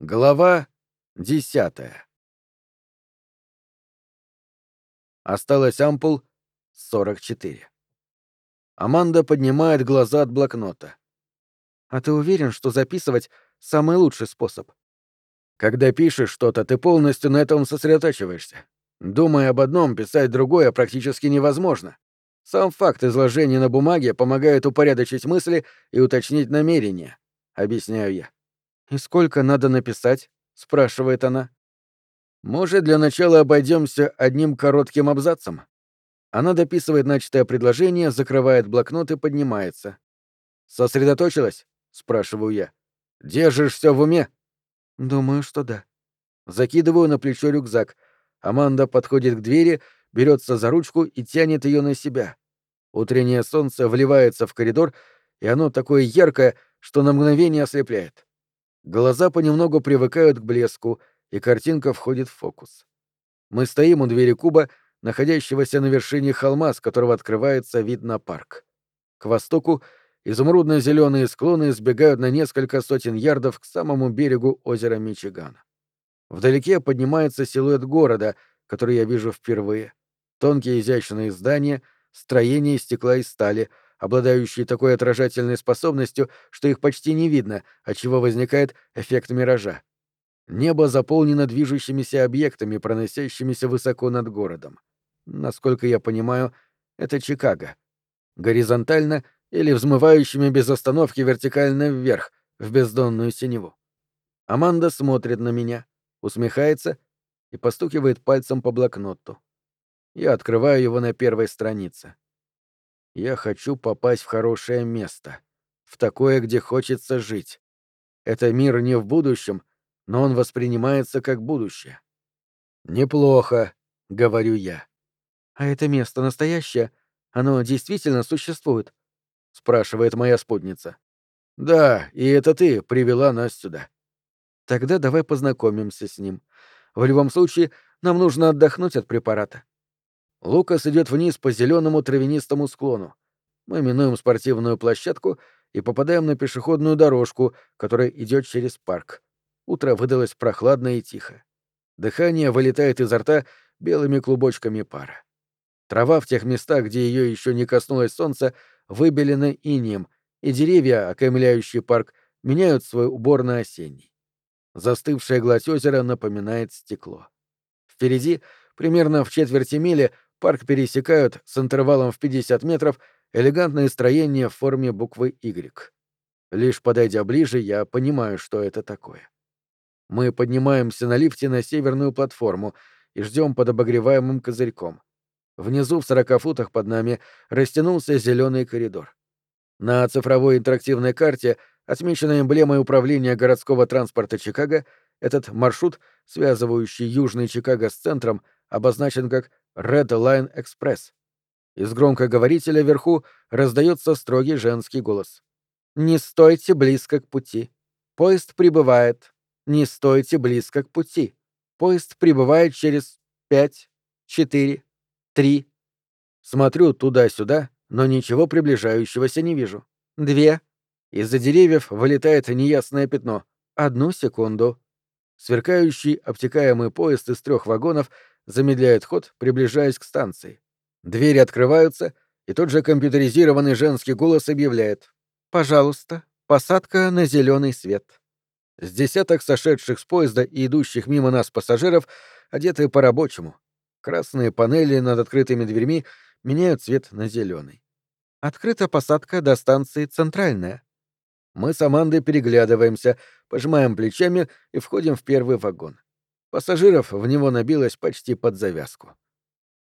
Глава десятая. Осталось ампул 44. Аманда поднимает глаза от блокнота. «А ты уверен, что записывать — самый лучший способ?» «Когда пишешь что-то, ты полностью на этом сосредотачиваешься. Думая об одном, писать другое практически невозможно. Сам факт изложения на бумаге помогает упорядочить мысли и уточнить намерения», — объясняю я. «И сколько надо написать?» — спрашивает она. «Может, для начала обойдемся одним коротким абзацем?» Она дописывает начатое предложение, закрывает блокнот и поднимается. «Сосредоточилась?» — спрашиваю я. «Держишь все в уме?» «Думаю, что да». Закидываю на плечо рюкзак. Аманда подходит к двери, берется за ручку и тянет ее на себя. Утреннее солнце вливается в коридор, и оно такое яркое, что на мгновение ослепляет. Глаза понемногу привыкают к блеску, и картинка входит в фокус. Мы стоим у двери куба, находящегося на вершине холма, с которого открывается вид на парк. К востоку изумрудно-зеленые склоны сбегают на несколько сотен ярдов к самому берегу озера Мичиган. Вдалеке поднимается силуэт города, который я вижу впервые. Тонкие изящные здания, строения из стекла и стали — обладающие такой отражательной способностью, что их почти не видно, отчего возникает эффект миража. Небо заполнено движущимися объектами, проносящимися высоко над городом. Насколько я понимаю, это Чикаго. Горизонтально или взмывающими без остановки вертикально вверх, в бездонную синеву. Аманда смотрит на меня, усмехается и постукивает пальцем по блокноту. Я открываю его на первой странице. Я хочу попасть в хорошее место, в такое, где хочется жить. Это мир не в будущем, но он воспринимается как будущее. Неплохо, говорю я. А это место настоящее? Оно действительно существует? спрашивает моя спутница. Да, и это ты привела нас сюда. Тогда давай познакомимся с ним. В любом случае, нам нужно отдохнуть от препарата. Лукас идет вниз по зеленому травянистому склону. Мы минуем спортивную площадку и попадаем на пешеходную дорожку, которая идет через парк. Утро выдалось прохладно и тихо. Дыхание вылетает изо рта белыми клубочками пара. Трава в тех местах, где ее еще не коснулось солнца, выбелена инеем, и деревья, окаймляющие парк, меняют свой убор на осенний. Застывшая гладь озера напоминает стекло. Впереди, примерно в четверти мили, Парк пересекают с интервалом в 50 метров элегантное строение в форме буквы «Y». Лишь подойдя ближе, я понимаю, что это такое. Мы поднимаемся на лифте на северную платформу и ждем под обогреваемым козырьком. Внизу в 40 футах под нами растянулся зеленый коридор. На цифровой интерактивной карте, отмеченной эмблемой управления городского транспорта Чикаго, этот маршрут, связывающий Южный Чикаго с центром, обозначен как Red Line Express. Из громкоговорителя вверху раздается строгий женский голос. «Не стойте близко к пути. Поезд прибывает. Не стойте близко к пути. Поезд прибывает через пять, четыре, три». Смотрю туда-сюда, но ничего приближающегося не вижу. Две. Из-за деревьев вылетает неясное пятно. Одну секунду. Сверкающий обтекаемый поезд из трех вагонов замедляет ход, приближаясь к станции. Двери открываются, и тот же компьютеризированный женский голос объявляет «Пожалуйста, посадка на зеленый свет». С десяток сошедших с поезда и идущих мимо нас пассажиров одеты по-рабочему. Красные панели над открытыми дверьми меняют цвет на зеленый. Открыта посадка до станции «Центральная». Мы с Амандой переглядываемся, пожимаем плечами и входим в первый вагон. Пассажиров в него набилось почти под завязку.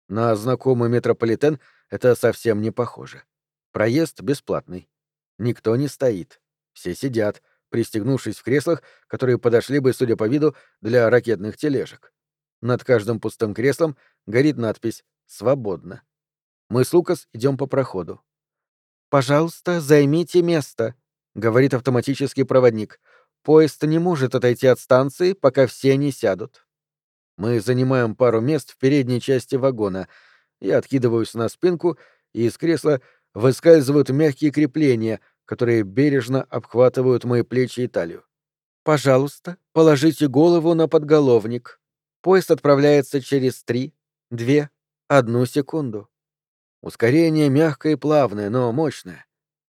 На знакомый метрополитен это совсем не похоже. Проезд бесплатный. Никто не стоит. Все сидят, пристегнувшись в креслах, которые подошли бы, судя по виду, для ракетных тележек. Над каждым пустым креслом горит надпись «Свободно». Мы с Лукас идем по проходу. «Пожалуйста, займите место», — говорит автоматический проводник. Поезд не может отойти от станции, пока все не сядут. Мы занимаем пару мест в передней части вагона. Я откидываюсь на спинку, и из кресла выскальзывают мягкие крепления, которые бережно обхватывают мои плечи и талию. Пожалуйста, положите голову на подголовник. Поезд отправляется через три, две, одну секунду. Ускорение мягкое и плавное, но мощное.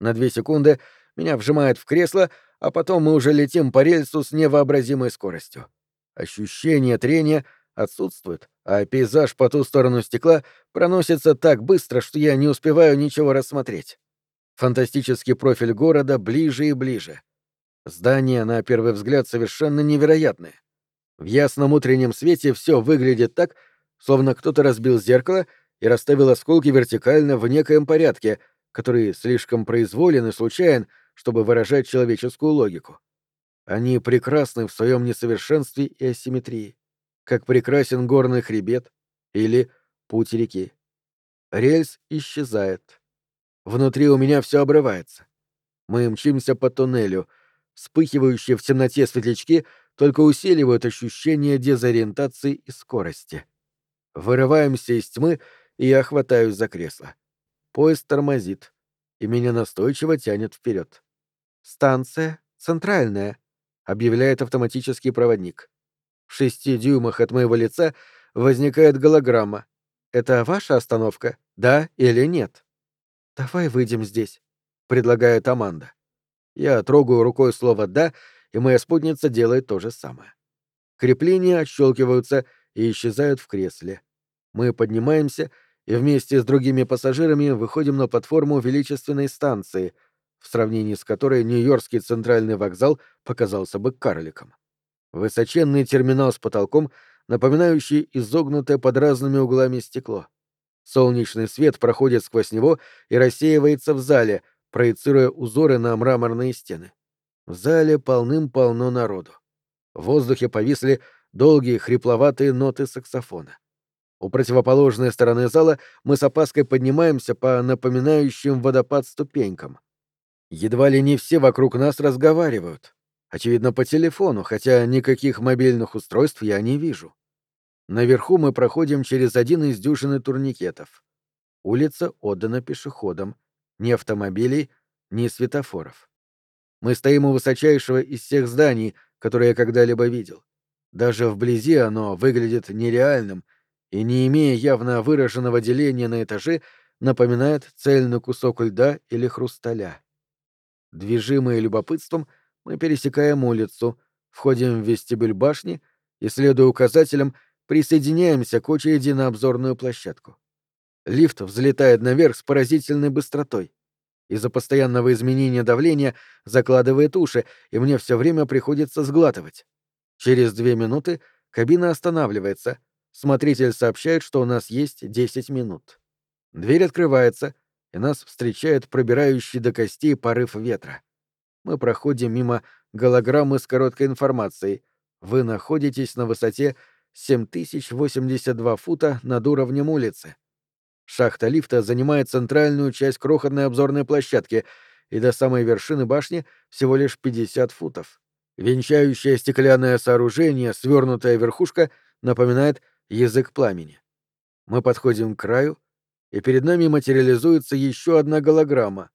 На две секунды меня вжимает в кресло, а потом мы уже летим по рельсу с невообразимой скоростью. Ощущение трения отсутствует, а пейзаж по ту сторону стекла проносится так быстро, что я не успеваю ничего рассмотреть. Фантастический профиль города ближе и ближе. Здания, на первый взгляд, совершенно невероятные. В ясном утреннем свете все выглядит так, словно кто-то разбил зеркало и расставил осколки вертикально в некоем порядке, который слишком произволен и случайен, чтобы выражать человеческую логику. Они прекрасны в своем несовершенстве и асимметрии, как прекрасен горный хребет или путь реки. Рельс исчезает. Внутри у меня все обрывается. Мы мчимся по туннелю. Вспыхивающие в темноте светлячки только усиливают ощущение дезориентации и скорости. Вырываемся из тьмы, и я хватаюсь за кресло. Поезд тормозит, и меня настойчиво тянет вперед. «Станция центральная», объявляет автоматический проводник. В шести дюймах от моего лица возникает голограмма. «Это ваша остановка? Да или нет?» «Давай выйдем здесь», — предлагает Аманда. Я трогаю рукой слово «да», и моя спутница делает то же самое. Крепления отщелкиваются и исчезают в кресле. Мы поднимаемся и вместе с другими пассажирами выходим на платформу величественной станции — в сравнении с которой Нью-Йоркский центральный вокзал показался бы карликом. Высоченный терминал с потолком, напоминающий изогнутое под разными углами стекло. Солнечный свет проходит сквозь него и рассеивается в зале, проецируя узоры на мраморные стены. В зале полным-полно народу. В воздухе повисли долгие хрипловатые ноты саксофона. У противоположной стороны зала мы с опаской поднимаемся по напоминающим водопад ступенькам. Едва ли не все вокруг нас разговаривают. Очевидно, по телефону, хотя никаких мобильных устройств я не вижу. Наверху мы проходим через один из дюжины турникетов. Улица отдана пешеходам. Ни автомобилей, ни светофоров. Мы стоим у высочайшего из всех зданий, которые я когда-либо видел. Даже вблизи оно выглядит нереальным и, не имея явно выраженного деления на этажи, напоминает цельный кусок льда или хрусталя. Движимые любопытством, мы пересекаем улицу, входим в вестибюль башни и, следуя указателям, присоединяемся к очереди на обзорную площадку. Лифт взлетает наверх с поразительной быстротой. Из-за постоянного изменения давления закладывает уши, и мне все время приходится сглатывать. Через две минуты кабина останавливается. Смотритель сообщает, что у нас есть 10 минут. Дверь открывается, и нас встречает пробирающий до костей порыв ветра. Мы проходим мимо голограммы с короткой информацией. Вы находитесь на высоте 7082 фута над уровнем улицы. Шахта лифта занимает центральную часть крохотной обзорной площадки, и до самой вершины башни всего лишь 50 футов. Венчающее стеклянное сооружение, свернутая верхушка, напоминает язык пламени. Мы подходим к краю, и перед нами материализуется еще одна голограмма.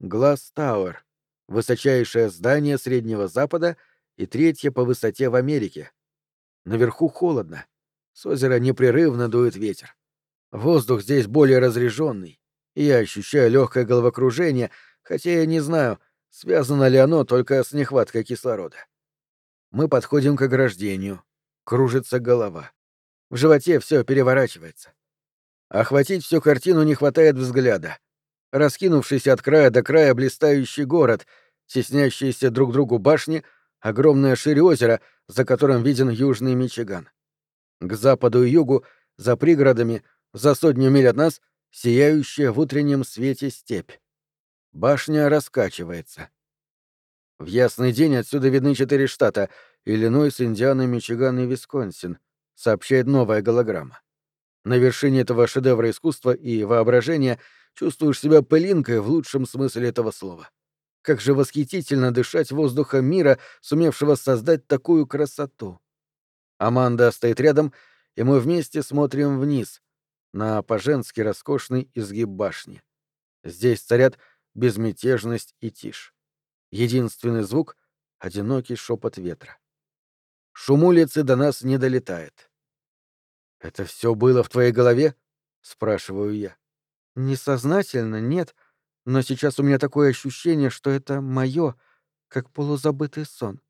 Глаз Тауэр, высочайшее здание Среднего Запада и третье по высоте в Америке. Наверху холодно. С озера непрерывно дует ветер. Воздух здесь более разреженный, я ощущаю легкое головокружение, хотя я не знаю, связано ли оно только с нехваткой кислорода. Мы подходим к ограждению. Кружится голова. В животе все переворачивается. Охватить всю картину не хватает взгляда. Раскинувшийся от края до края блистающий город, теснящиеся друг другу башни, огромное шире озера, за которым виден южный Мичиган. К западу и югу, за пригородами, за сотню миль от нас, сияющая в утреннем свете степь. Башня раскачивается. В ясный день отсюда видны четыре штата — Иллинойс, Индиана, Мичиган и Висконсин, сообщает новая голограмма. На вершине этого шедевра искусства и воображения чувствуешь себя пылинкой в лучшем смысле этого слова. Как же восхитительно дышать воздухом мира, сумевшего создать такую красоту. Аманда стоит рядом, и мы вместе смотрим вниз, на по-женски роскошный изгиб башни. Здесь царят безмятежность и тишь. Единственный звук одинокий шепот ветра. Шум улицы до нас не долетает. «Это все было в твоей голове?» — спрашиваю я. «Несознательно, нет, но сейчас у меня такое ощущение, что это мое, как полузабытый сон».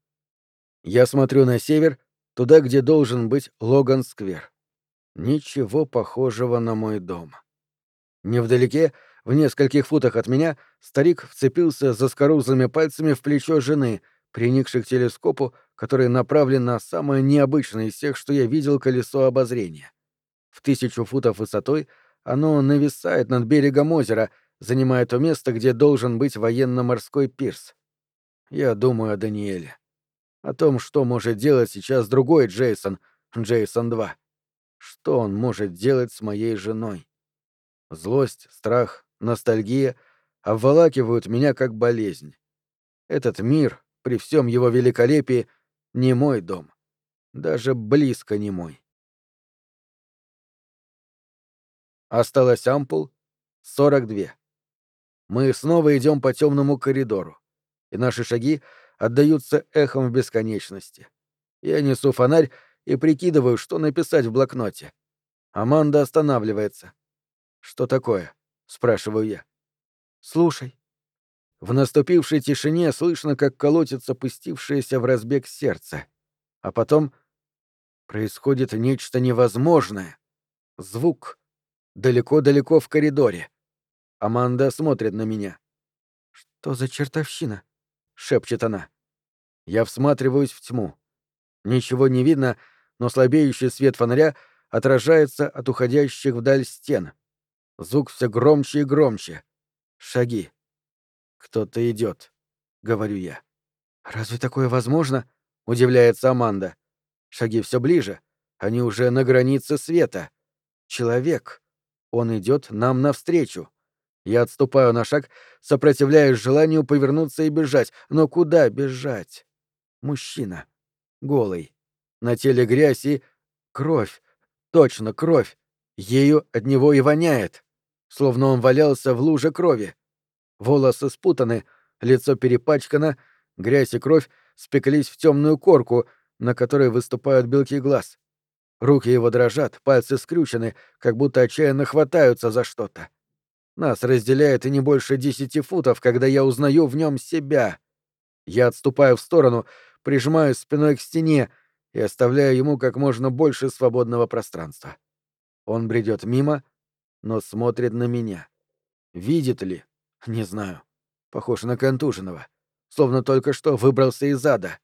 Я смотрю на север, туда, где должен быть Логан-сквер. Ничего похожего на мой дом. Невдалеке, в нескольких футах от меня, старик вцепился за скорузлыми пальцами в плечо жены, приникшей к телескопу, который направлен на самое необычное из всех, что я видел колесо обозрения. В тысячу футов высотой оно нависает над берегом озера, занимая то место, где должен быть военно-морской пирс. Я думаю о Даниэле. О том, что может делать сейчас другой Джейсон, Джейсон 2. Что он может делать с моей женой? Злость, страх, ностальгия обволакивают меня как болезнь. Этот мир, при всем его великолепии, не мой дом. Даже близко не мой. Осталось ампул 42. Мы снова идем по темному коридору, и наши шаги отдаются эхом в бесконечности. Я несу фонарь и прикидываю, что написать в блокноте. Аманда останавливается. «Что такое?» — спрашиваю я. «Слушай». В наступившей тишине слышно, как колотится пустившееся в разбег сердце. А потом происходит нечто невозможное. Звук. Далеко-далеко в коридоре. Аманда смотрит на меня. «Что за чертовщина?» — шепчет она. Я всматриваюсь в тьму. Ничего не видно, но слабеющий свет фонаря отражается от уходящих вдаль стен. Звук все громче и громче. Шаги. «Кто-то идет, говорю я. «Разве такое возможно?» — удивляется Аманда. Шаги все ближе. Они уже на границе света. Человек. Он идет нам навстречу. Я отступаю на шаг, сопротивляясь желанию повернуться и бежать. Но куда бежать? Мужчина. Голый. На теле грязь и... Кровь. Точно, кровь. Ею от него и воняет. Словно он валялся в луже крови. Волосы спутаны, лицо перепачкано, грязь и кровь спеклись в темную корку, на которой выступают белки глаз. Руки его дрожат, пальцы скрючены, как будто отчаянно хватаются за что-то. Нас разделяет и не больше десяти футов, когда я узнаю в нем себя. Я отступаю в сторону, прижимаюсь спиной к стене и оставляю ему как можно больше свободного пространства. Он бредет мимо, но смотрит на меня. Видит ли? Не знаю. Похож на контуженного. Словно только что выбрался из ада.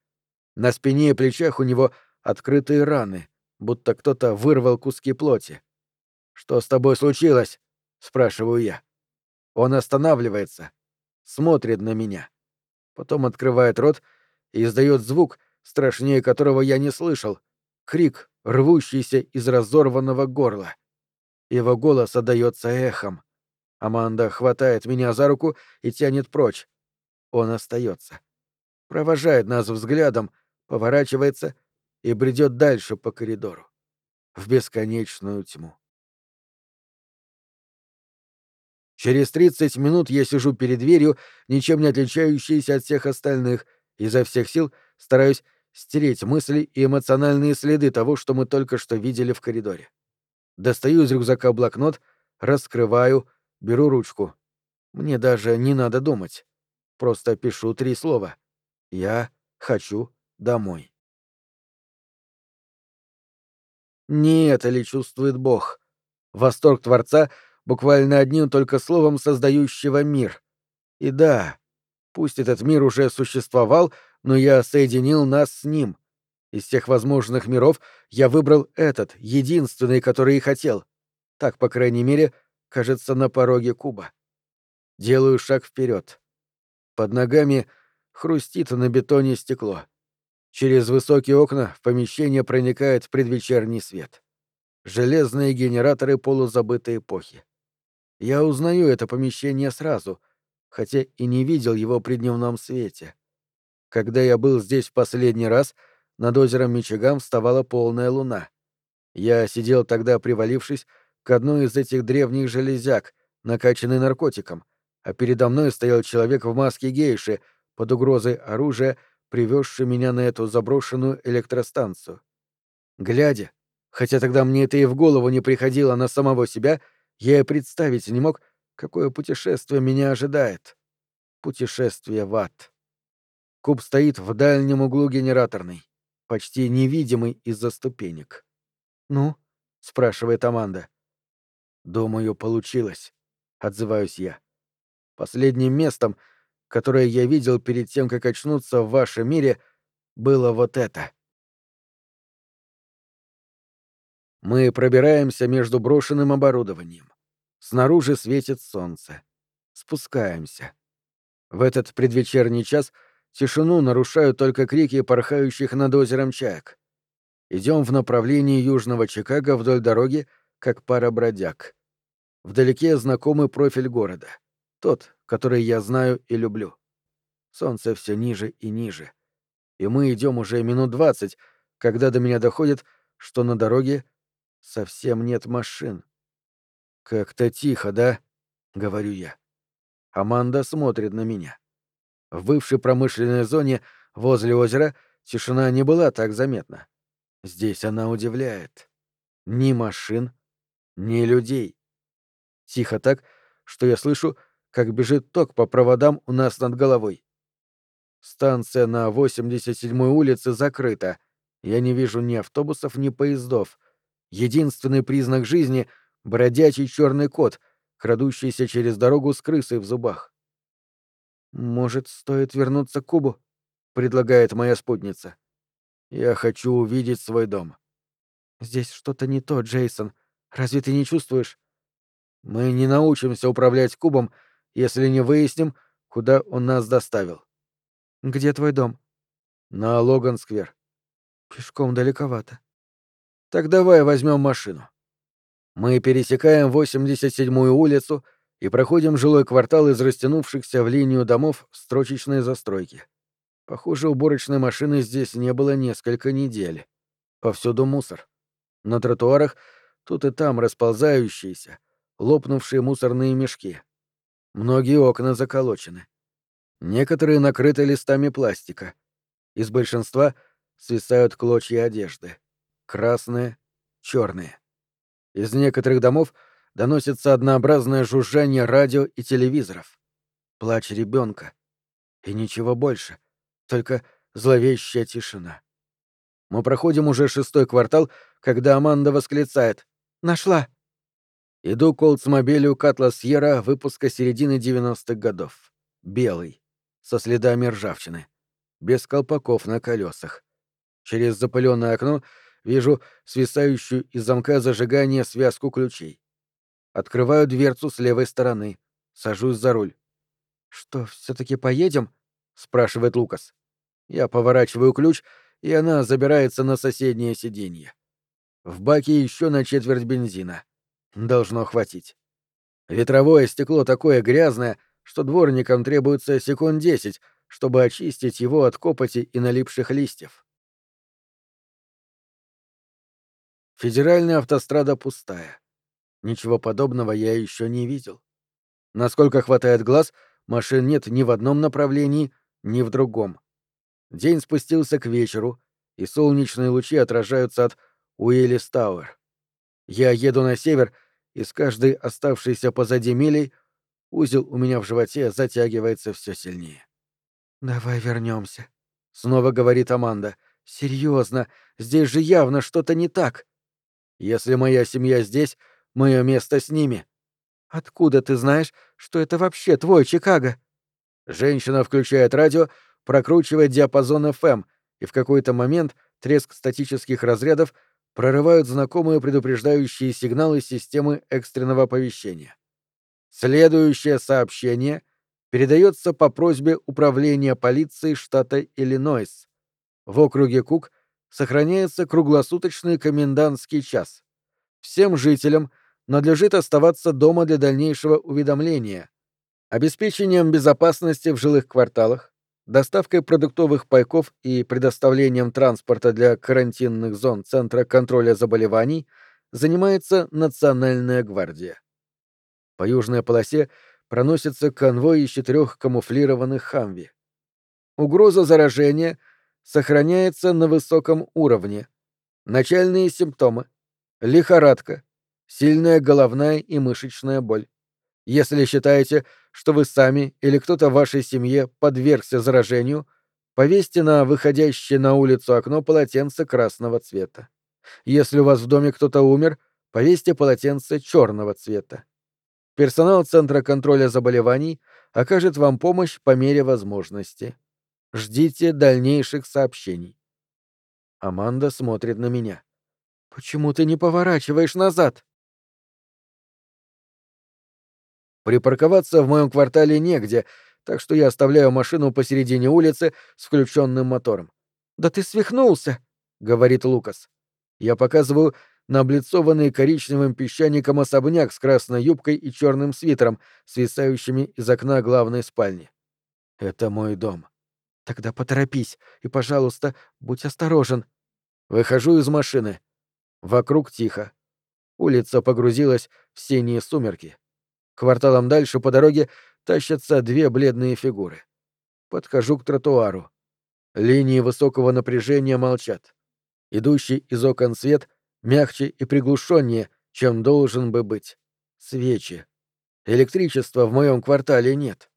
На спине и плечах у него открытые раны, будто кто-то вырвал куски плоти. «Что с тобой случилось?» — спрашиваю я. Он останавливается, смотрит на меня. Потом открывает рот и издает звук, страшнее которого я не слышал. Крик, рвущийся из разорванного горла. Его голос отдаётся эхом. Аманда хватает меня за руку и тянет прочь. Он остается. Провожает нас взглядом, поворачивается и бредет дальше по коридору. В бесконечную тьму. Через 30 минут я сижу перед дверью, ничем не отличающейся от всех остальных, и изо всех сил стараюсь стереть мысли и эмоциональные следы того, что мы только что видели в коридоре. Достаю из рюкзака блокнот, раскрываю, беру ручку. Мне даже не надо думать. Просто пишу три слова. Я хочу домой. Не это ли чувствует Бог? Восторг Творца буквально одним только словом создающего мир. И да, пусть этот мир уже существовал, но я соединил нас с ним. Из всех возможных миров я выбрал этот, единственный, который и хотел. Так, по крайней мере, кажется на пороге куба. Делаю шаг вперед. Под ногами хрустит на бетоне стекло. Через высокие окна в помещение проникает предвечерний свет. Железные генераторы полузабытой эпохи. Я узнаю это помещение сразу, хотя и не видел его при дневном свете. Когда я был здесь в последний раз — над озером Мичиган вставала полная луна. Я сидел тогда, привалившись к одной из этих древних железяк, накачанный наркотиком, а передо мной стоял человек в маске гейши, под угрозой оружия, привезший меня на эту заброшенную электростанцию. Глядя, хотя тогда мне это и в голову не приходило на самого себя, я и представить не мог, какое путешествие меня ожидает. Путешествие в ад. Куб стоит в дальнем углу генераторной, почти невидимый из-за ступенек. «Ну?» — спрашивает Аманда. «Думаю, получилось», — отзываюсь я. Последним местом, которое я видел перед тем, как очнуться в вашем мире, было вот это. Мы пробираемся между брошенным оборудованием. Снаружи светит солнце. Спускаемся. В этот предвечерний час тишину нарушают только крики порхающих над озером чаек. Идем в направлении Южного Чикаго вдоль дороги, как пара бродяг. Вдалеке знакомый профиль города. Тот, который я знаю и люблю. Солнце все ниже и ниже. И мы идем уже минут двадцать, когда до меня доходит, что на дороге совсем нет машин. «Как-то тихо, да?» — говорю я. Аманда смотрит на меня. В бывшей промышленной зоне возле озера тишина не была так заметна. Здесь она удивляет. Ни машин, ни людей. Тихо так, что я слышу, как бежит ток по проводам у нас над головой. Станция на 87-й улице закрыта. Я не вижу ни автобусов, ни поездов. Единственный признак жизни — бродячий черный кот, крадущийся через дорогу с крысой в зубах. «Может, стоит вернуться к Кубу?» — предлагает моя спутница. «Я хочу увидеть свой дом». «Здесь что-то не то, Джейсон. Разве ты не чувствуешь?» «Мы не научимся управлять Кубом, если не выясним, куда он нас доставил». «Где твой дом?» «На Логан-сквер». «Пешком далековато». «Так давай возьмем машину». Мы пересекаем 87-ю улицу и проходим жилой квартал из растянувшихся в линию домов строчечной застройки. Похоже, уборочной машины здесь не было несколько недель. Повсюду мусор. На тротуарах тут и там расползающиеся, лопнувшие мусорные мешки. Многие окна заколочены. Некоторые накрыты листами пластика. Из большинства свисают клочья одежды. Красные, черные. Из некоторых домов доносится однообразное жужжание радио и телевизоров. Плач ребенка. И ничего больше. Только зловещая тишина. Мы проходим уже шестой квартал, когда Аманда восклицает «Нашла!» Иду к Олдсмобилю Катла Сьерра выпуска середины 90-х годов. Белый. Со следами ржавчины. Без колпаков на колесах. Через запыленное окно вижу свисающую из замка зажигания связку ключей. Открываю дверцу с левой стороны. Сажусь за руль. «Что, все таки поедем?» — спрашивает Лукас. Я поворачиваю ключ, и она забирается на соседнее сиденье. В баке еще на четверть бензина. Должно хватить. Ветровое стекло такое грязное, что дворникам требуется секунд десять, чтобы очистить его от копоти и налипших листьев. Федеральная автострада пустая. Ничего подобного я еще не видел. Насколько хватает глаз, машин нет ни в одном направлении, ни в другом. День спустился к вечеру, и солнечные лучи отражаются от Уиллис Тауэр. Я еду на север, и с каждой оставшейся позади милей узел у меня в животе затягивается все сильнее. «Давай вернемся, снова говорит Аманда. Серьезно, здесь же явно что-то не так. Если моя семья здесь, мое место с ними. Откуда ты знаешь, что это вообще твой Чикаго? Женщина включает радио, прокручивает диапазон FM, и в какой-то момент треск статических разрядов прорывают знакомые предупреждающие сигналы системы экстренного оповещения. Следующее сообщение передается по просьбе Управления полиции штата Иллинойс. В округе Кук сохраняется круглосуточный комендантский час. Всем жителям надлежит оставаться дома для дальнейшего уведомления. Обеспечением безопасности в жилых кварталах, доставкой продуктовых пайков и предоставлением транспорта для карантинных зон Центра контроля заболеваний занимается Национальная гвардия. По южной полосе проносится конвой из четырех камуфлированных хамви. Угроза заражения сохраняется на высоком уровне. Начальные симптомы. Лихорадка. Сильная головная и мышечная боль. Если считаете, что вы сами или кто-то в вашей семье подвергся заражению, повесьте на выходящее на улицу окно полотенце красного цвета. Если у вас в доме кто-то умер, повесьте полотенце черного цвета. Персонал Центра контроля заболеваний окажет вам помощь по мере возможности. Ждите дальнейших сообщений. Аманда смотрит на меня. Почему ты не поворачиваешь назад? Припарковаться в моем квартале негде, так что я оставляю машину посередине улицы с включенным мотором. Да ты свихнулся, говорит Лукас. Я показываю на облицованный коричневым песчаником особняк с красной юбкой и черным свитером, свисающими из окна главной спальни. Это мой дом. Тогда поторопись и, пожалуйста, будь осторожен. Выхожу из машины. Вокруг тихо. Улица погрузилась в синие сумерки. Кварталом дальше по дороге тащатся две бледные фигуры. Подхожу к тротуару. Линии высокого напряжения молчат. Идущий из окон свет — мягче и приглушеннее, чем должен бы быть. Свечи. Электричества в моем квартале нет.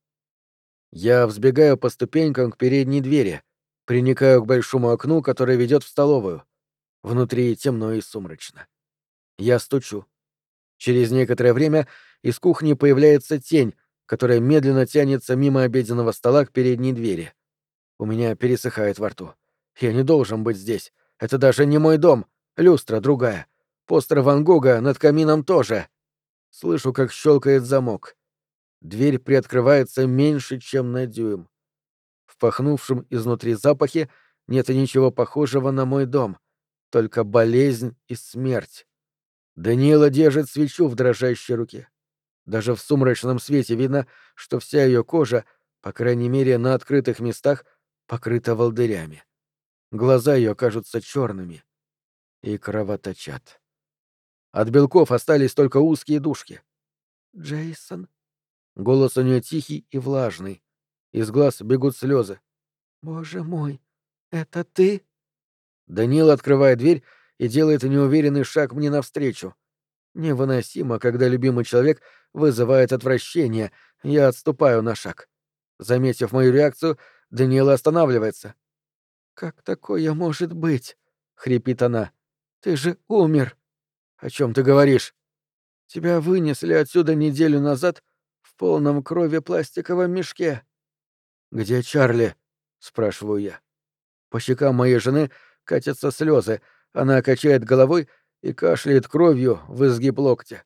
Я взбегаю по ступенькам к передней двери, приникаю к большому окну, которое ведет в столовую. Внутри темно и сумрачно. Я стучу. Через некоторое время из кухни появляется тень, которая медленно тянется мимо обеденного стола к передней двери. У меня пересыхает во рту. Я не должен быть здесь. Это даже не мой дом. Люстра другая. Постер Ван Гога над камином тоже. Слышу, как щелкает замок. Дверь приоткрывается меньше, чем на дюйм. В пахнувшем изнутри запахе нет ничего похожего на мой дом, только болезнь и смерть. Даниэла держит свечу в дрожащей руке. Даже в сумрачном свете видно, что вся ее кожа, по крайней мере, на открытых местах, покрыта волдырями. Глаза ее кажутся черными и кровоточат. От белков остались только узкие дужки. «Джейсон?» Голос у нее тихий и влажный. Из глаз бегут слезы. «Боже мой, это ты?» Даниил открывает дверь и делает неуверенный шаг мне навстречу. Невыносимо, когда любимый человек вызывает отвращение, я отступаю на шаг. Заметив мою реакцию, Даниэла останавливается. «Как такое может быть?» — хрипит она. Ты же умер. О чем ты говоришь? Тебя вынесли отсюда неделю назад в полном крови пластиковом мешке. Где Чарли? спрашиваю я. По щекам моей жены катятся слезы. Она качает головой и кашляет кровью в изгиб локтя.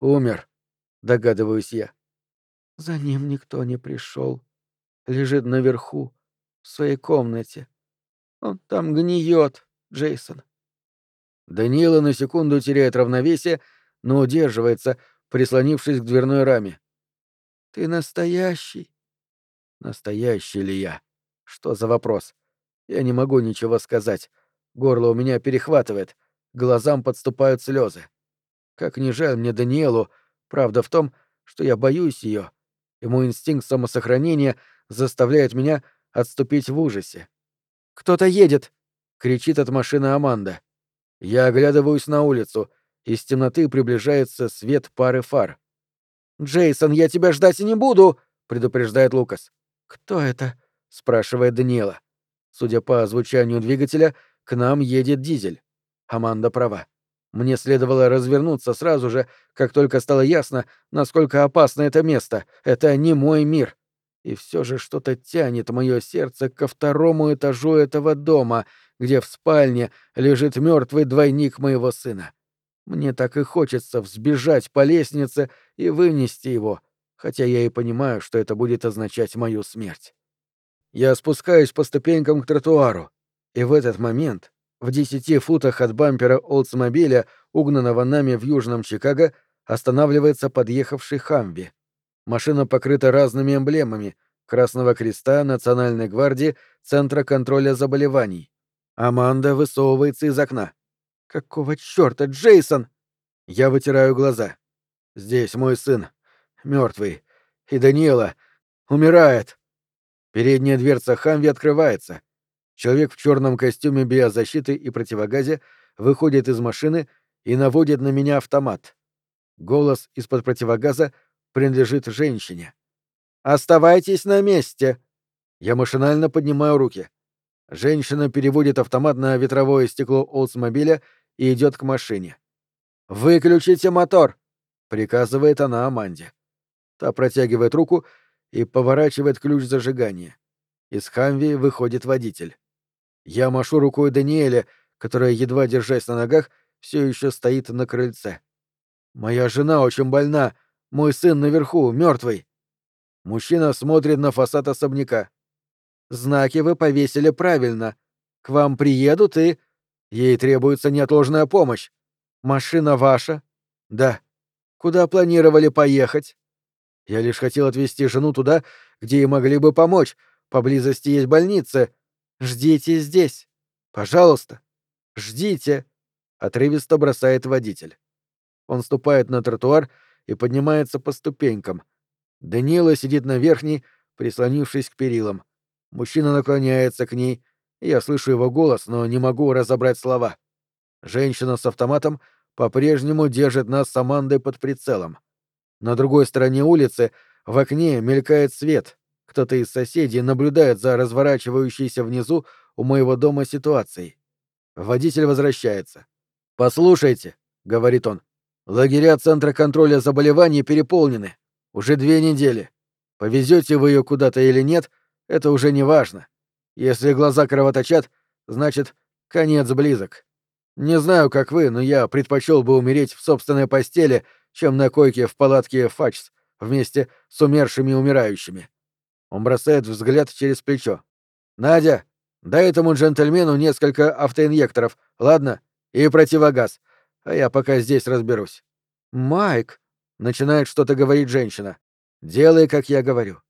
Умер, догадываюсь я. За ним никто не пришел. Лежит наверху, в своей комнате. Он там гниет, Джейсон. Даниила на секунду теряет равновесие, но удерживается, прислонившись к дверной раме. «Ты настоящий?» «Настоящий ли я? Что за вопрос? Я не могу ничего сказать. Горло у меня перехватывает, глазам подступают слезы. Как не жаль мне Даниэлу, правда в том, что я боюсь ее, и мой инстинкт самосохранения заставляет меня отступить в ужасе. «Кто-то едет!» — кричит от машины Аманда. Я оглядываюсь на улицу. Из темноты приближается свет пары фар. «Джейсон, я тебя ждать и не буду!» — предупреждает Лукас. «Кто это?» — спрашивает Даниэла. Судя по звучанию двигателя, к нам едет дизель. Аманда права. Мне следовало развернуться сразу же, как только стало ясно, насколько опасно это место. Это не мой мир. И все же что-то тянет мое сердце ко второму этажу этого дома — где в спальне лежит мертвый двойник моего сына. Мне так и хочется взбежать по лестнице и вынести его, хотя я и понимаю, что это будет означать мою смерть. Я спускаюсь по ступенькам к тротуару, и в этот момент, в десяти футах от бампера Олдсмобиля, угнанного нами в Южном Чикаго, останавливается подъехавший Хамви. Машина покрыта разными эмблемами — Красного Креста, Национальной гвардии, Центра контроля заболеваний. Аманда высовывается из окна. «Какого чёрта, Джейсон?» Я вытираю глаза. «Здесь мой сын. мёртвый, И Даниэла умирает». Передняя дверца Хамви открывается. Человек в черном костюме биозащиты и противогазе выходит из машины и наводит на меня автомат. Голос из-под противогаза принадлежит женщине. «Оставайтесь на месте!» Я машинально поднимаю руки. Женщина переводит автомат на ветровое стекло Олдсмобиля и идет к машине. «Выключите мотор!» — приказывает она Аманде. Та протягивает руку и поворачивает ключ зажигания. Из Хамви выходит водитель. Я машу рукой Даниэля, которая, едва держась на ногах, все еще стоит на крыльце. «Моя жена очень больна. Мой сын наверху, мертвый. Мужчина смотрит на фасад особняка. «Знаки вы повесили правильно. К вам приедут и...» «Ей требуется неотложная помощь. Машина ваша?» «Да». «Куда планировали поехать?» «Я лишь хотел отвезти жену туда, где ей могли бы помочь. Поблизости есть больница. Ждите здесь. Пожалуйста. Ждите!» — отрывисто бросает водитель. Он ступает на тротуар и поднимается по ступенькам. Даниэла сидит на верхней, прислонившись к перилам. Мужчина наклоняется к ней, я слышу его голос, но не могу разобрать слова. Женщина с автоматом по-прежнему держит нас с Амандой под прицелом. На другой стороне улицы в окне мелькает свет. Кто-то из соседей наблюдает за разворачивающейся внизу у моего дома ситуацией. Водитель возвращается. «Послушайте», — говорит он, — «лагеря Центра контроля заболеваний переполнены. Уже две недели. Повезете вы ее куда-то или нет, это уже не важно. Если глаза кровоточат, значит, конец близок. Не знаю, как вы, но я предпочел бы умереть в собственной постели, чем на койке в палатке Фачс вместе с умершими умирающими. Он бросает взгляд через плечо. «Надя, Дай этому джентльмену несколько автоинъекторов, ладно? И противогаз. А я пока здесь разберусь. Майк, начинает что-то говорить женщина. Делай, как я говорю.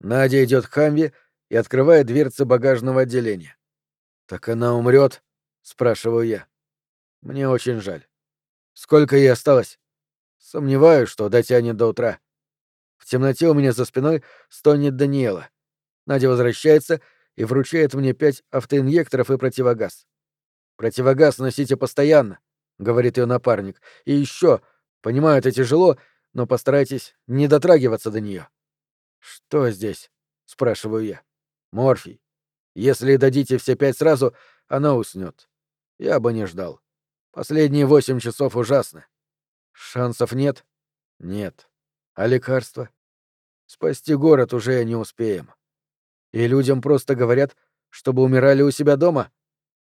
Надя идет к Хамви и открывает дверцы багажного отделения. Так она умрет? спрашиваю я. Мне очень жаль. Сколько ей осталось? Сомневаюсь, что дотянет до утра. В темноте у меня за спиной стонет Даниэла. Надя возвращается и вручает мне пять автоинъекторов и противогаз. «Противогаз носите постоянно», — говорит ее напарник. «И еще, понимаю, это тяжело, но постарайтесь не дотрагиваться до нее». «Что здесь?» — спрашиваю я. «Морфий. Если дадите все пять сразу, она уснет. Я бы не ждал. Последние восемь часов ужасны. Шансов нет? Нет. А лекарства? Спасти город уже не успеем. И людям просто говорят, чтобы умирали у себя дома?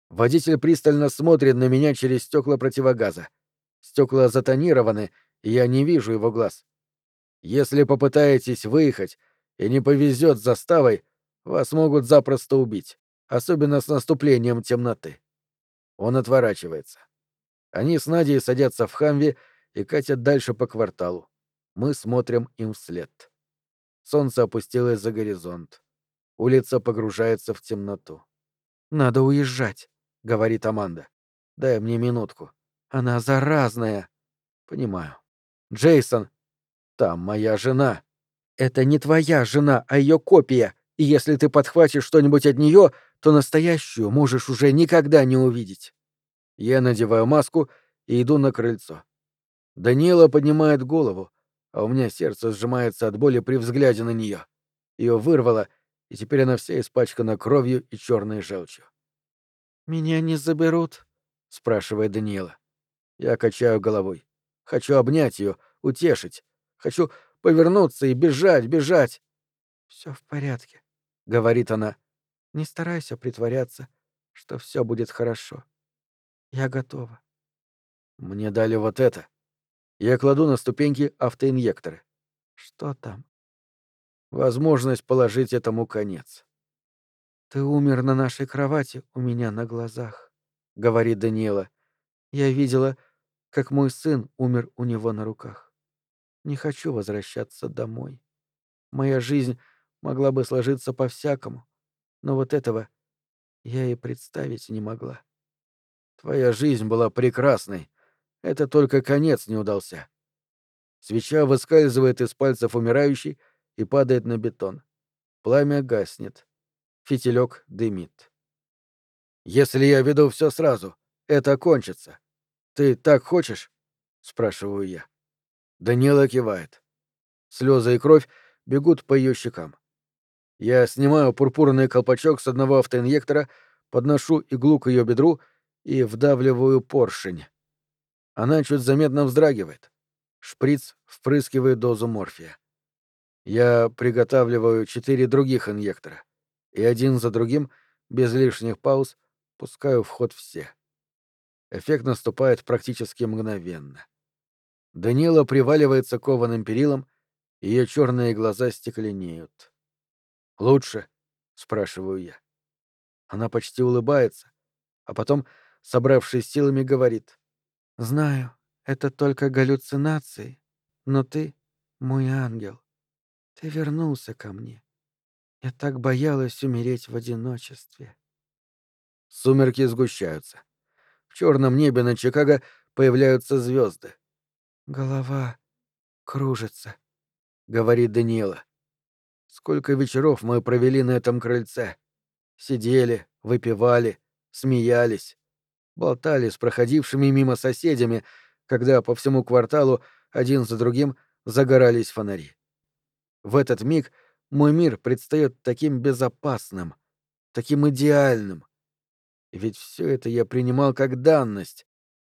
Водитель пристально смотрит на меня через стекла противогаза. Стекла затонированы, и я не вижу его глаз. Если попытаетесь выехать и не повезет с заставой, вас могут запросто убить, особенно с наступлением темноты. Он отворачивается. Они с Надей садятся в хамве и катят дальше по кварталу. Мы смотрим им вслед. Солнце опустилось за горизонт. Улица погружается в темноту. «Надо уезжать», — говорит Аманда. «Дай мне минутку. Она заразная». «Понимаю». «Джейсон, там моя жена». «Это не твоя жена, а ее копия, и если ты подхватишь что-нибудь от нее, то настоящую можешь уже никогда не увидеть». Я надеваю маску и иду на крыльцо. Даниэла поднимает голову, а у меня сердце сжимается от боли при взгляде на нее. Ее вырвало, и теперь она вся испачкана кровью и черной желчью. «Меня не заберут?» — спрашивает Даниэла. Я качаю головой. Хочу обнять ее, утешить. Хочу повернуться и бежать, бежать. Все в порядке, — говорит она. Не старайся притворяться, что все будет хорошо. Я готова. Мне дали вот это. Я кладу на ступеньки автоинъекторы. Что там? возможность положить этому конец. «Ты умер на нашей кровати у меня на глазах», — говорит Даниэла. «Я видела, как мой сын умер у него на руках. Не хочу возвращаться домой. Моя жизнь могла бы сложиться по-всякому, но вот этого я и представить не могла. Твоя жизнь была прекрасной. Это только конец не удался. Свеча выскальзывает из пальцев умирающей, и падает на бетон. Пламя гаснет. Фитилек дымит. «Если я веду все сразу, это кончится. Ты так хочешь?» — спрашиваю я. Даниэла кивает. Слезы и кровь бегут по ее щекам. Я снимаю пурпурный колпачок с одного автоинъектора, подношу иглу к ее бедру и вдавливаю поршень. Она чуть заметно вздрагивает. Шприц впрыскивает дозу морфия. Я приготавливаю четыре других инъектора, и один за другим, без лишних пауз, пускаю в ход все. Эффект наступает практически мгновенно. Данила приваливается кованым перилом, ее черные глаза стекленеют. «Лучше?» — спрашиваю я. Она почти улыбается, а потом, собравшись силами, говорит. «Знаю, это только галлюцинации, но ты — мой ангел. Ты вернулся ко мне. Я так боялась умереть в одиночестве». Сумерки сгущаются. В черном небе над Чикаго появляются звезды. «Голова кружится», — говорит Даниэла. Сколько вечеров мы провели на этом крыльце. Сидели, выпивали, смеялись, болтали с проходившими мимо соседями, когда по всему кварталу один за другим загорались фонари. В этот миг мой мир предстает таким безопасным, таким идеальным. Ведь все это я принимал как данность,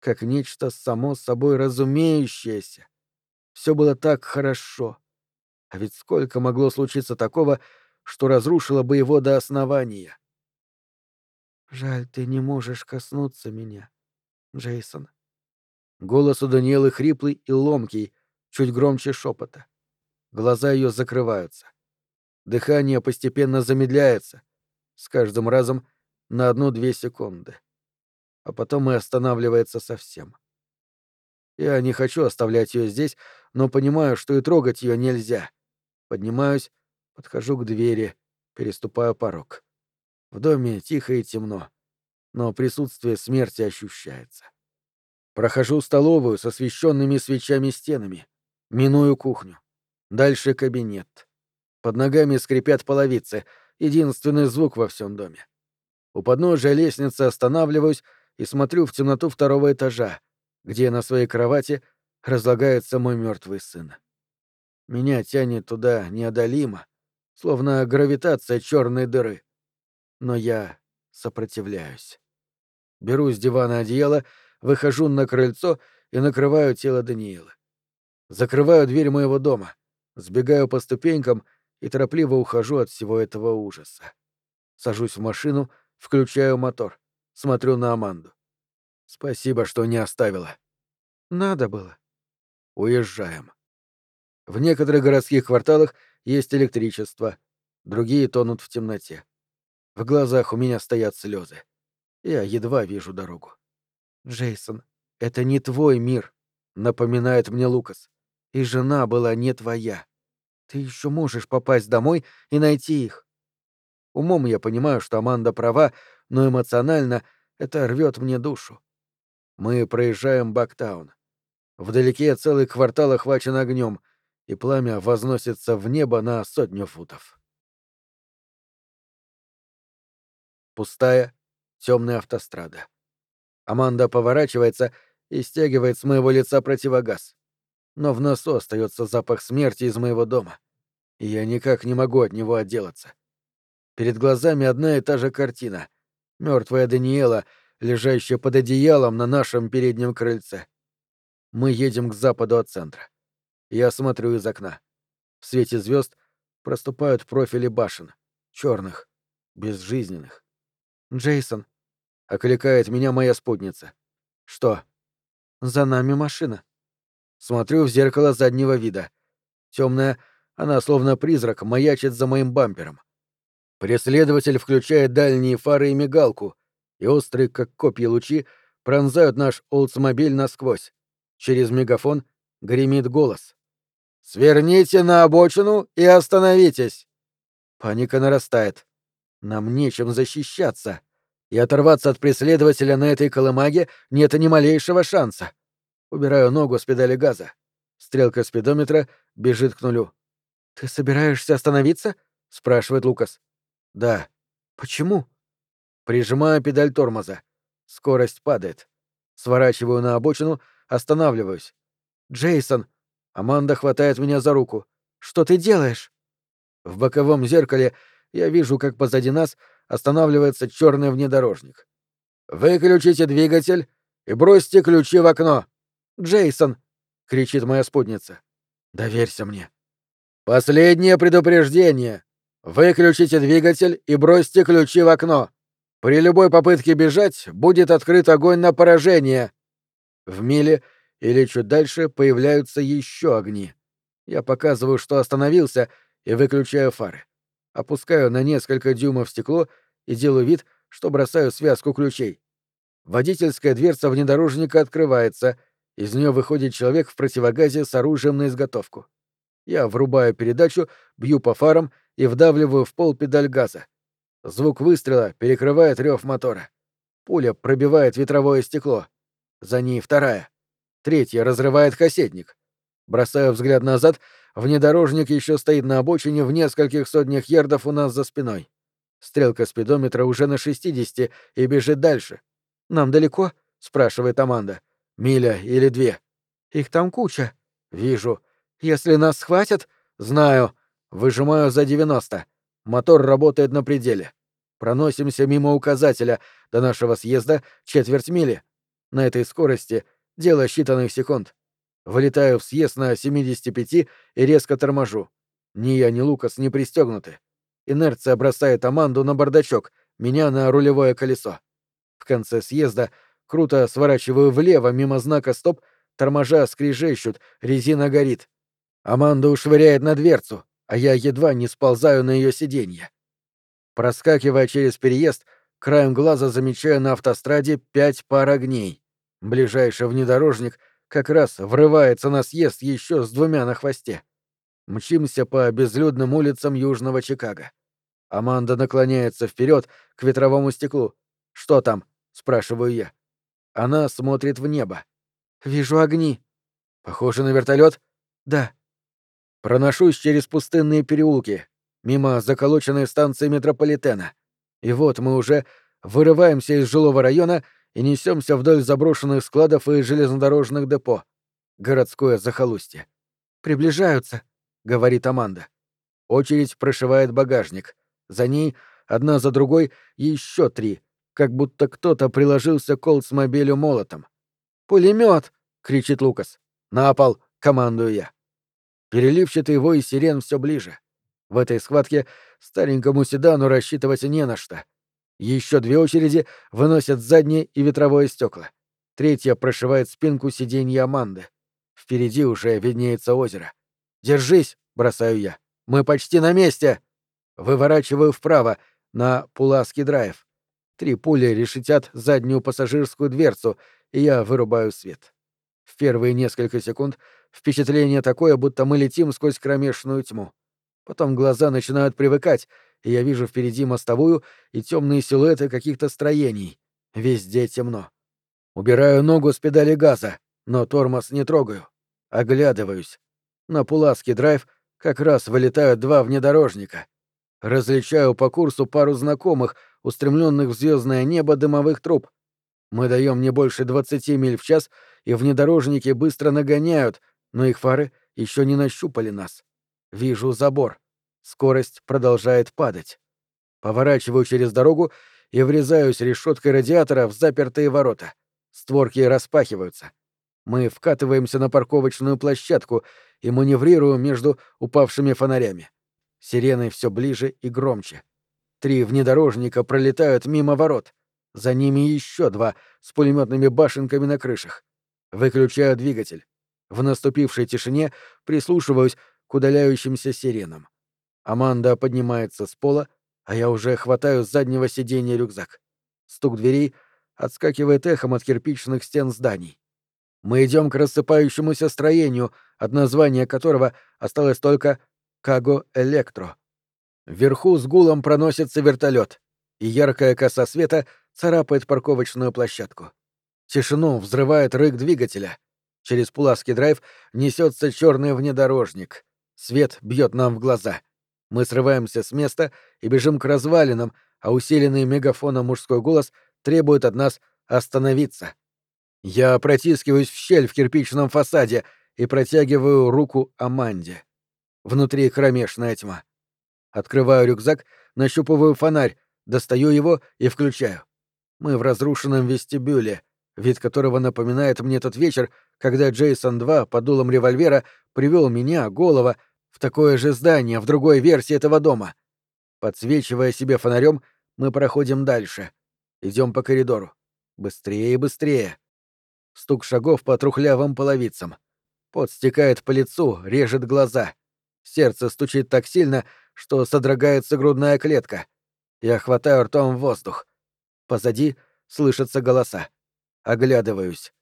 как нечто само собой разумеющееся. Все было так хорошо. А ведь сколько могло случиться такого, что разрушило бы его до основания? «Жаль, ты не можешь коснуться меня, Джейсон». Голос у Даниэлы хриплый и ломкий, чуть громче шепота. Глаза ее закрываются. Дыхание постепенно замедляется, с каждым разом на одну-две секунды. А потом и останавливается совсем. Я не хочу оставлять ее здесь, но понимаю, что и трогать ее нельзя. Поднимаюсь, подхожу к двери, переступаю порог. В доме тихо и темно, но присутствие смерти ощущается. Прохожу столовую с освещенными свечами стенами, миную кухню. Дальше кабинет. Под ногами скрипят половицы, единственный звук во всем доме. У подножия лестницы останавливаюсь и смотрю в темноту второго этажа, где на своей кровати разлагается мой мертвый сын. Меня тянет туда неодолимо, словно гравитация черной дыры. Но я сопротивляюсь. Беру с дивана одеяло, выхожу на крыльцо и накрываю тело Даниила. Закрываю дверь моего дома, сбегаю по ступенькам и торопливо ухожу от всего этого ужаса. Сажусь в машину, включаю мотор, смотрю на Аманду. Спасибо, что не оставила. Надо было. Уезжаем. В некоторых городских кварталах есть электричество, другие тонут в темноте. В глазах у меня стоят слезы. Я едва вижу дорогу. «Джейсон, это не твой мир», — напоминает мне Лукас. «И жена была не твоя. Ты еще можешь попасть домой и найти их». Умом я понимаю, что Аманда права, но эмоционально это рвет мне душу. Мы проезжаем Бактаун. Вдалеке целый квартал охвачен огнем, и пламя возносится в небо на сотню футов. Пустая, темная автострада. Аманда поворачивается и стягивает с моего лица противогаз. Но в носу остается запах смерти из моего дома, и я никак не могу от него отделаться. Перед глазами одна и та же картина. Мертвая Даниэла, лежащая под одеялом на нашем переднем крыльце. Мы едем к западу от центра. Я смотрю из окна. В свете звезд проступают профили башен, черных, безжизненных. Джейсон, окликает меня моя спутница. Что? За нами машина. Смотрю в зеркало заднего вида. Темная, она словно призрак маячит за моим бампером. Преследователь включает дальние фары и мигалку, и острые, как копья лучи, пронзают наш Олдсмобиль насквозь. Через мегафон гремит голос. «Сверните на обочину и остановитесь!» Паника нарастает. Нам нечем защищаться. И оторваться от преследователя на этой колымаге нет ни малейшего шанса. Убираю ногу с педали газа. Стрелка спидометра бежит к нулю. «Ты собираешься остановиться?» — спрашивает Лукас. «Да». «Почему?» Прижимаю педаль тормоза. Скорость падает. Сворачиваю на обочину, останавливаюсь. «Джейсон!» Аманда хватает меня за руку. «Что ты делаешь?» В боковом зеркале я вижу, как позади нас останавливается черный внедорожник. «Выключите двигатель и бросьте ключи в окно!» «Джейсон!» — кричит моя спутница. «Доверься мне». «Последнее предупреждение. Выключите двигатель и бросьте ключи в окно. При любой попытке бежать будет открыт огонь на поражение». В миле или чуть дальше появляются еще огни. Я показываю, что остановился, и выключаю фары. Опускаю на несколько дюймов стекло и делаю вид, что бросаю связку ключей. Водительская дверца внедорожника открывается, из нее выходит человек в противогазе с оружием на изготовку. Я врубаю передачу, бью по фарам и вдавливаю в пол педаль газа. Звук выстрела перекрывает рев мотора. Пуля пробивает ветровое стекло. За ней вторая. Третья разрывает кассетник. Бросаю взгляд назад, внедорожник еще стоит на обочине в нескольких сотнях ярдов у нас за спиной. Стрелка спидометра уже на 60 и бежит дальше. «Нам далеко?» — спрашивает Аманда. «Миля или две?» «Их там куча». «Вижу. Если нас схватят?» «Знаю. Выжимаю за 90. Мотор работает на пределе. Проносимся мимо указателя. До нашего съезда четверть мили. На этой скорости Дело считанных секунд. Вылетаю в съезд на 75 и резко торможу. Ни я, ни Лукас не пристегнуты. Инерция бросает Аманду на бардачок, меня на рулевое колесо. В конце съезда круто сворачиваю влево мимо знака «Стоп», торможа скрижещут, резина горит. Аманда ушвыряет на дверцу, а я едва не сползаю на ее сиденье. Проскакивая через переезд, краем глаза замечаю на автостраде пять пар огней. Ближайший внедорожник как раз врывается на съезд еще с двумя на хвосте. Мчимся по безлюдным улицам Южного Чикаго. Аманда наклоняется вперед к ветровому стеклу. «Что там?» — спрашиваю я. Она смотрит в небо. «Вижу огни». «Похоже на вертолет? «Да». Проношусь через пустынные переулки, мимо заколоченной станции метрополитена. И вот мы уже вырываемся из жилого района — и несемся вдоль заброшенных складов и железнодорожных депо. Городское захолустье. «Приближаются», — говорит Аманда. Очередь прошивает багажник. За ней, одна за другой, еще три, как будто кто-то приложился к Олдсмобилю молотом. «Пулемет!» — кричит Лукас. «На пол!» — командую я. Переливчатый вой сирен все ближе. В этой схватке старенькому седану рассчитывать не на что. Еще две очереди выносят задние и ветровое стекла. Третья прошивает спинку сиденья Аманды. Впереди уже виднеется озеро. «Держись!» — бросаю я. «Мы почти на месте!» Выворачиваю вправо, на Пулаский драйв. Три пули решетят заднюю пассажирскую дверцу, и я вырубаю свет. В первые несколько секунд впечатление такое, будто мы летим сквозь кромешную тьму. Потом глаза начинают привыкать, и я вижу впереди мостовую и темные силуэты каких-то строений. Везде темно. Убираю ногу с педали газа, но тормоз не трогаю. Оглядываюсь. На Пулаский драйв как раз вылетают два внедорожника. Различаю по курсу пару знакомых, устремленных в звездное небо дымовых труб. Мы даем не больше 20 миль в час, и внедорожники быстро нагоняют, но их фары еще не нащупали нас. Вижу забор. Скорость продолжает падать. Поворачиваю через дорогу и врезаюсь решеткой радиатора в запертые ворота. Створки распахиваются. Мы вкатываемся на парковочную площадку и маневрируем между упавшими фонарями. Сирены все ближе и громче. Три внедорожника пролетают мимо ворот. За ними еще два с пулеметными башенками на крышах. Выключаю двигатель. В наступившей тишине прислушиваюсь к удаляющимся сиренам. Аманда поднимается с пола, а я уже хватаю с заднего сиденья рюкзак. Стук дверей отскакивает эхом от кирпичных стен зданий. Мы идем к рассыпающемуся строению, от названия которого осталось только Каго Электро. Вверху с гулом проносится вертолет, и яркая коса света царапает парковочную площадку. Тишину взрывает рык двигателя. Через Пулавский драйв несется черный внедорожник. Свет бьет нам в глаза. Мы срываемся с места и бежим к развалинам, а усиленный мегафоном мужской голос требует от нас остановиться. Я протискиваюсь в щель в кирпичном фасаде и протягиваю руку Аманде. Внутри кромешная тьма. Открываю рюкзак, нащупываю фонарь, достаю его и включаю. Мы в разрушенном вестибюле, вид которого напоминает мне тот вечер, когда Джейсон 2 под дулом револьвера привел меня, голова, в такое же здание, в другой версии этого дома. Подсвечивая себе фонарем, мы проходим дальше. Идем по коридору. Быстрее и быстрее. Стук шагов по трухлявым половицам. Пот стекает по лицу, режет глаза. Сердце стучит так сильно, что содрогается грудная клетка. Я хватаю ртом воздух. Позади слышатся голоса. Оглядываюсь.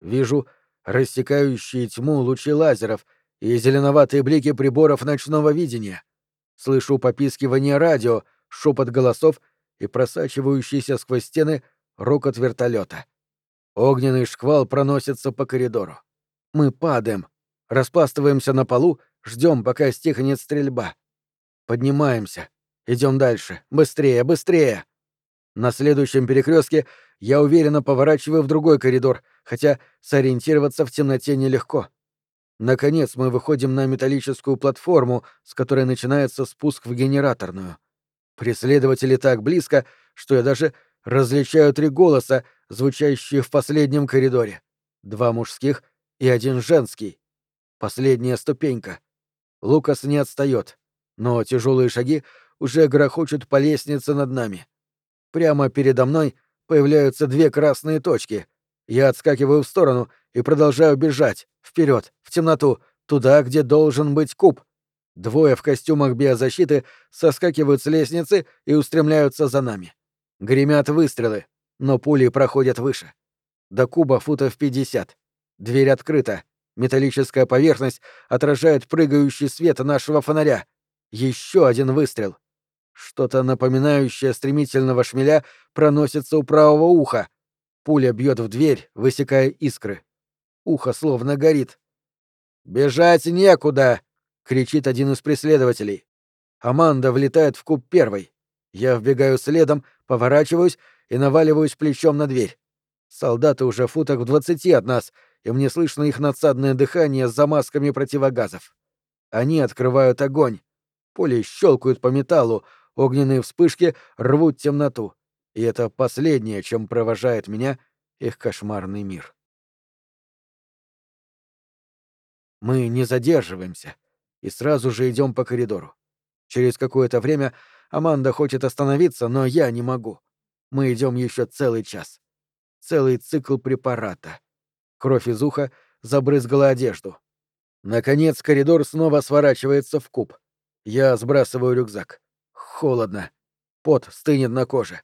Вижу рассекающие тьму лучи лазеров и зеленоватые блики приборов ночного видения. Слышу попискивание радио, шепот голосов и просачивающийся сквозь стены рокот вертолета. Огненный шквал проносится по коридору. Мы падаем, распластываемся на полу, ждем, пока стихнет стрельба. Поднимаемся, идем дальше, быстрее, быстрее. На следующем перекрестке я уверенно поворачиваю в другой коридор, хотя сориентироваться в темноте нелегко. Наконец мы выходим на металлическую платформу, с которой начинается спуск в генераторную. Преследователи так близко, что я даже различаю три голоса, звучащие в последнем коридоре. Два мужских и один женский. Последняя ступенька. Лукас не отстает, но тяжелые шаги уже грохочут по лестнице над нами. Прямо передо мной появляются две красные точки. Я отскакиваю в сторону и продолжаю бежать, вперед, в темноту, туда, где должен быть куб. Двое в костюмах биозащиты соскакивают с лестницы и устремляются за нами. Гремят выстрелы, но пули проходят выше. До куба футов 50. Дверь открыта. Металлическая поверхность отражает прыгающий свет нашего фонаря. Еще один выстрел. Что-то напоминающее стремительного шмеля проносится у правого уха. Пуля бьет в дверь, высекая искры. Ухо словно горит. «Бежать некуда!» кричит один из преследователей. Аманда влетает в куб первой. Я вбегаю следом, поворачиваюсь и наваливаюсь плечом на дверь. Солдаты уже в футах в двадцати от нас, и мне слышно их надсадное дыхание за масками противогазов. Они открывают огонь. Пули щелкают по металлу, огненные вспышки рвут темноту. И это последнее, чем провожает меня их кошмарный мир. Мы не задерживаемся и сразу же идем по коридору. Через какое-то время Аманда хочет остановиться, но я не могу. Мы идем еще целый час. Целый цикл препарата. Кровь из уха забрызгала одежду. Наконец коридор снова сворачивается в куб. Я сбрасываю рюкзак. Холодно. Пот стынет на коже.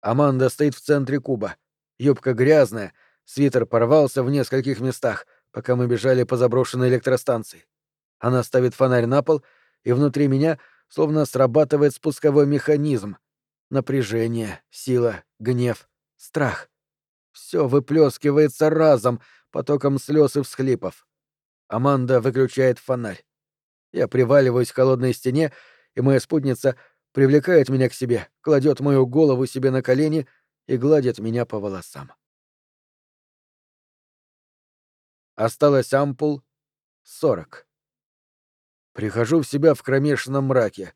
Аманда стоит в центре куба. Юбка грязная, свитер порвался в нескольких местах, пока мы бежали по заброшенной электростанции. Она ставит фонарь на пол, и внутри меня словно срабатывает спусковой механизм. Напряжение, сила, гнев, страх. Все выплескивается разом, потоком слез и всхлипов. Аманда выключает фонарь. Я приваливаюсь к холодной стене, и моя спутница привлекает меня к себе, кладет мою голову себе на колени и гладит меня по волосам. Осталось ампул сорок. Прихожу в себя в кромешном мраке,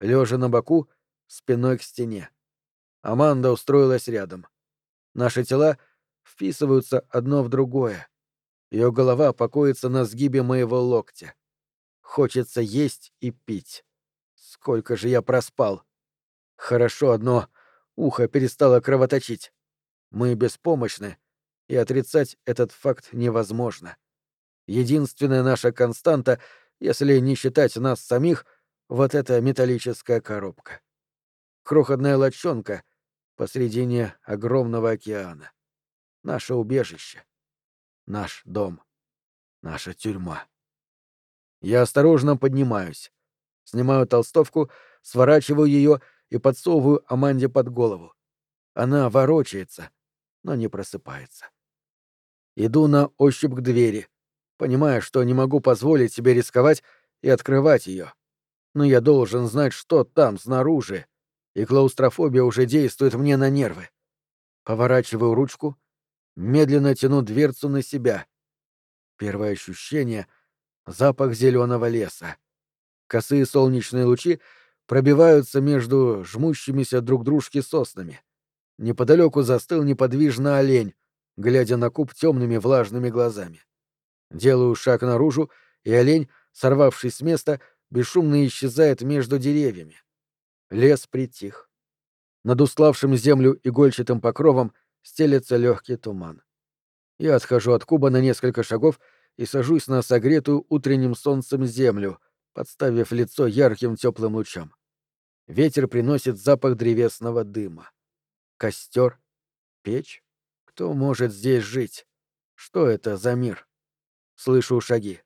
лежа на боку, спиной к стене. Аманда устроилась рядом. Наши тела вписываются одно в другое. Ее голова покоится на сгибе моего локтя. Хочется есть и пить. Сколько же я проспал. Хорошо одно ухо перестало кровоточить. Мы беспомощны, и отрицать этот факт невозможно. Единственная наша константа если не считать нас самих, вот эта металлическая коробка. Крохотная лочонка посредине огромного океана. Наше убежище. Наш дом. Наша тюрьма. Я осторожно поднимаюсь. Снимаю толстовку, сворачиваю ее и подсовываю Аманде под голову. Она ворочается, но не просыпается. Иду на ощупь к двери, понимая, что не могу позволить себе рисковать и открывать ее. Но я должен знать, что там, снаружи. И клаустрофобия уже действует мне на нервы. Поворачиваю ручку, медленно тяну дверцу на себя. Первое ощущение — запах зеленого леса. Косые солнечные лучи пробиваются между жмущимися друг дружки соснами. Неподалеку застыл неподвижно олень, глядя на куб темными влажными глазами. Делаю шаг наружу, и олень, сорвавшись с места, бесшумно исчезает между деревьями. Лес притих. Над уславшим землю игольчатым покровом стелется легкий туман. Я отхожу от куба на несколько шагов и сажусь на согретую утренним солнцем землю, подставив лицо ярким теплым лучам. Ветер приносит запах древесного дыма. Костер? Печь? Кто может здесь жить? Что это за мир? Слышу шаги.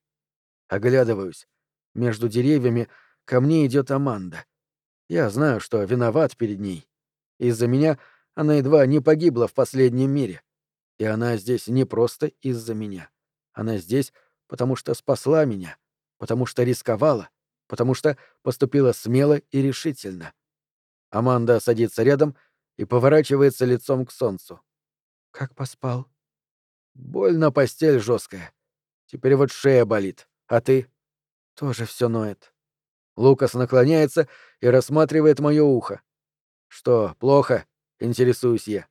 Оглядываюсь. Между деревьями ко мне идет Аманда. Я знаю, что виноват перед ней. Из-за меня она едва не погибла в последнем мире. И она здесь не просто из-за меня. Она здесь, потому что спасла меня, потому что рисковала, потому что поступила смело и решительно. Аманда садится рядом и поворачивается лицом к солнцу. «Как поспал?» «Больно постель жесткая. Теперь вот шея болит. А ты?» «Тоже все ноет». Лукас наклоняется и рассматривает мое ухо. «Что, плохо?» — интересуюсь я.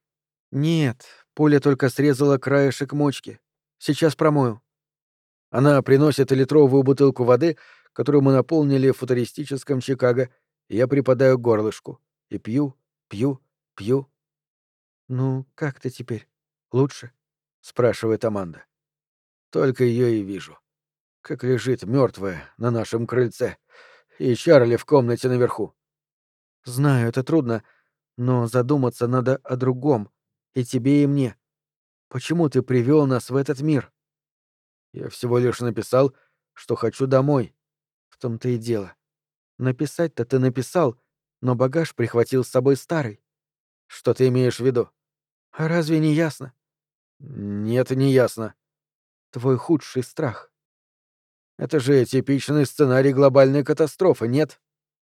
«Нет, Поля только срезала краешек мочки. Сейчас промою». Она приносит литровую бутылку воды, которую мы наполнили в футуристическом Чикаго, и я припадаю к горлышку. И пью, пью, пью. «Ну, как ты теперь? Лучше?» — спрашивает Аманда. Только ее и вижу. Как лежит мертвая на нашем крыльце. И Чарли в комнате наверху. Знаю, это трудно, но задуматься надо о другом. И тебе, и мне. Почему ты привел нас в этот мир? Я всего лишь написал, что хочу домой. В том-то и дело. Написать-то ты написал, но багаж прихватил с собой старый. Что ты имеешь в виду? А разве не ясно? Нет, не ясно. Твой худший страх. Это же типичный сценарий глобальной катастрофы, нет?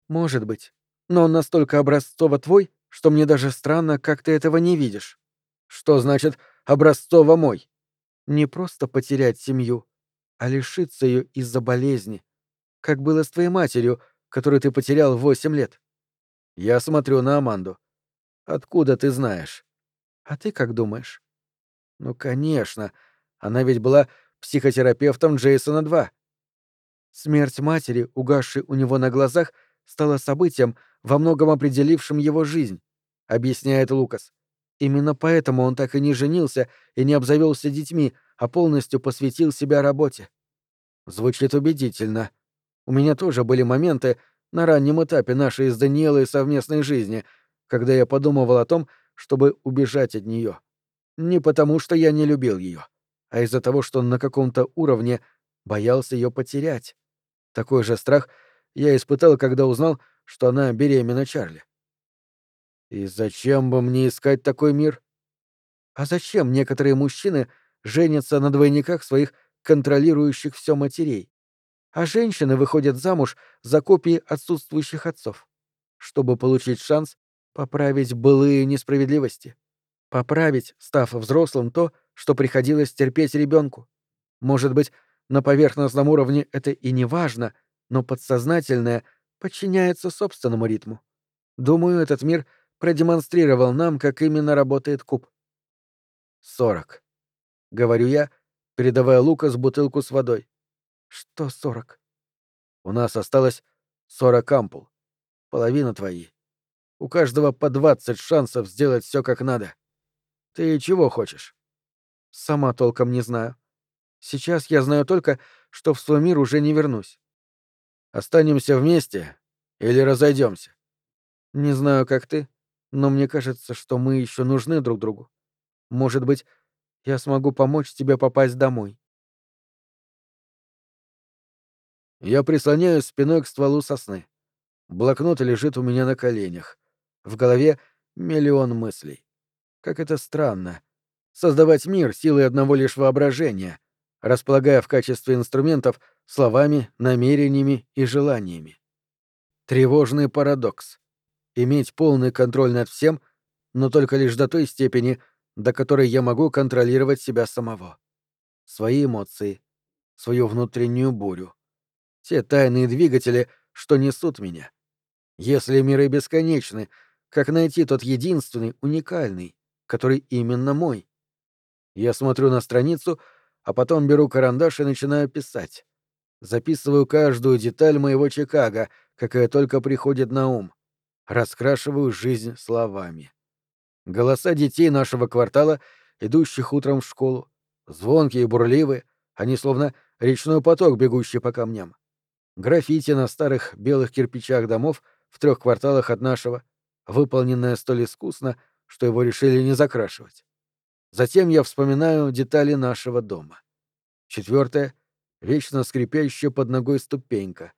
Может быть. Но он настолько образцово твой, что мне даже странно, как ты этого не видишь. Что значит «образцово мой»? Не просто потерять семью, а лишиться ее из-за болезни. Как было с твоей матерью, которую ты потерял в восемь лет. Я смотрю на Аманду. Откуда ты знаешь? А ты как думаешь? Ну, конечно. Она ведь была психотерапевтом Джейсона 2. Смерть матери, угасшей у него на глазах, стала событием, во многом определившим его жизнь, объясняет Лукас. Именно поэтому он так и не женился и не обзавелся детьми, а полностью посвятил себя работе. Звучит убедительно. У меня тоже были моменты на раннем этапе нашей с Даниэлой совместной жизни, когда я подумывал о том, чтобы убежать от нее. Не потому, что я не любил ее, а из-за того, что на каком-то уровне боялся ее потерять. Такой же страх я испытал, когда узнал, что она беременна Чарли. И зачем бы мне искать такой мир? А зачем некоторые мужчины женятся на двойниках своих контролирующих все матерей? А женщины выходят замуж за копии отсутствующих отцов, чтобы получить шанс поправить былые несправедливости. Поправить, став взрослым, то, что приходилось терпеть ребенку. Может быть, на поверхностном уровне это и не важно, но подсознательное подчиняется собственному ритму. Думаю, этот мир продемонстрировал нам, как именно работает куб. «Сорок», — говорю я, передавая Лукас бутылку с водой. «Что сорок?» «У нас осталось сорок ампул. Половина твои. У каждого по двадцать шансов сделать все как надо. Ты чего хочешь?» «Сама толком не знаю. Сейчас я знаю только, что в свой мир уже не вернусь. Останемся вместе или разойдемся? Не знаю, как ты, но мне кажется, что мы еще нужны друг другу. Может быть, я смогу помочь тебе попасть домой. Я прислоняюсь спиной к стволу сосны. Блокнот лежит у меня на коленях. В голове миллион мыслей. Как это странно. Создавать мир силой одного лишь воображения, располагая в качестве инструментов словами, намерениями и желаниями. Тревожный парадокс. Иметь полный контроль над всем, но только лишь до той степени, до которой я могу контролировать себя самого. Свои эмоции, свою внутреннюю бурю. Те тайные двигатели, что несут меня. Если миры бесконечны, как найти тот единственный, уникальный, который именно мой? Я смотрю на страницу, а потом беру карандаш и начинаю писать. Записываю каждую деталь моего Чикаго, какая только приходит на ум. Раскрашиваю жизнь словами. Голоса детей нашего квартала, идущих утром в школу, звонкие и бурливые, они словно речной поток, бегущий по камням. Граффити на старых белых кирпичах домов в трех кварталах от нашего, выполненное столь искусно, что его решили не закрашивать. Затем я вспоминаю детали нашего дома. Четвертое — вечно скрипящая под ногой ступенька.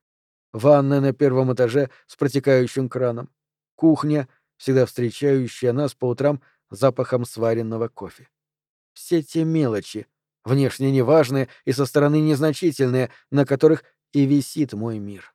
Ванная на первом этаже с протекающим краном. Кухня, всегда встречающая нас по утрам запахом сваренного кофе. Все те мелочи, внешне неважные и со стороны незначительные, на которых и висит мой мир.